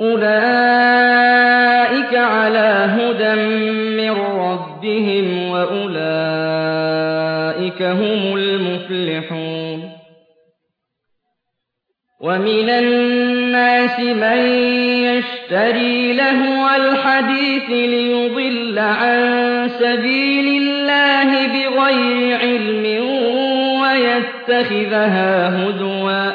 أُولَٰئِكَ عَلَىٰ هُدًى مِّن رَّبِّهِمْ وَأُولَٰئِكَ هُمُ الْمُفْلِحُونَ وَمِنَ النَّاسِ مَن يَشْتَرِي لَهْوَ الْحَدِيثِ لِيُضِلَّ عَن سَبِيلِ اللَّهِ بِغَيْرِ عِلْمٍ وَيَتَّخِذَهَا هُزُوًا ۚ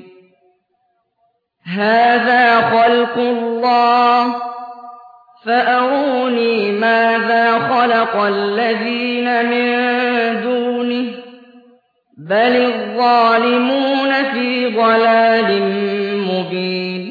هَٰذَا خَلْقُ اللَّهِ. فَأَرُونِي مَاذَا خَلَقَ الَّذِينَ مِن دُونِهِ ۚ. بَلِ الظَّالِمُونَ فِي ضَلَالٍ مُّبِينٍ.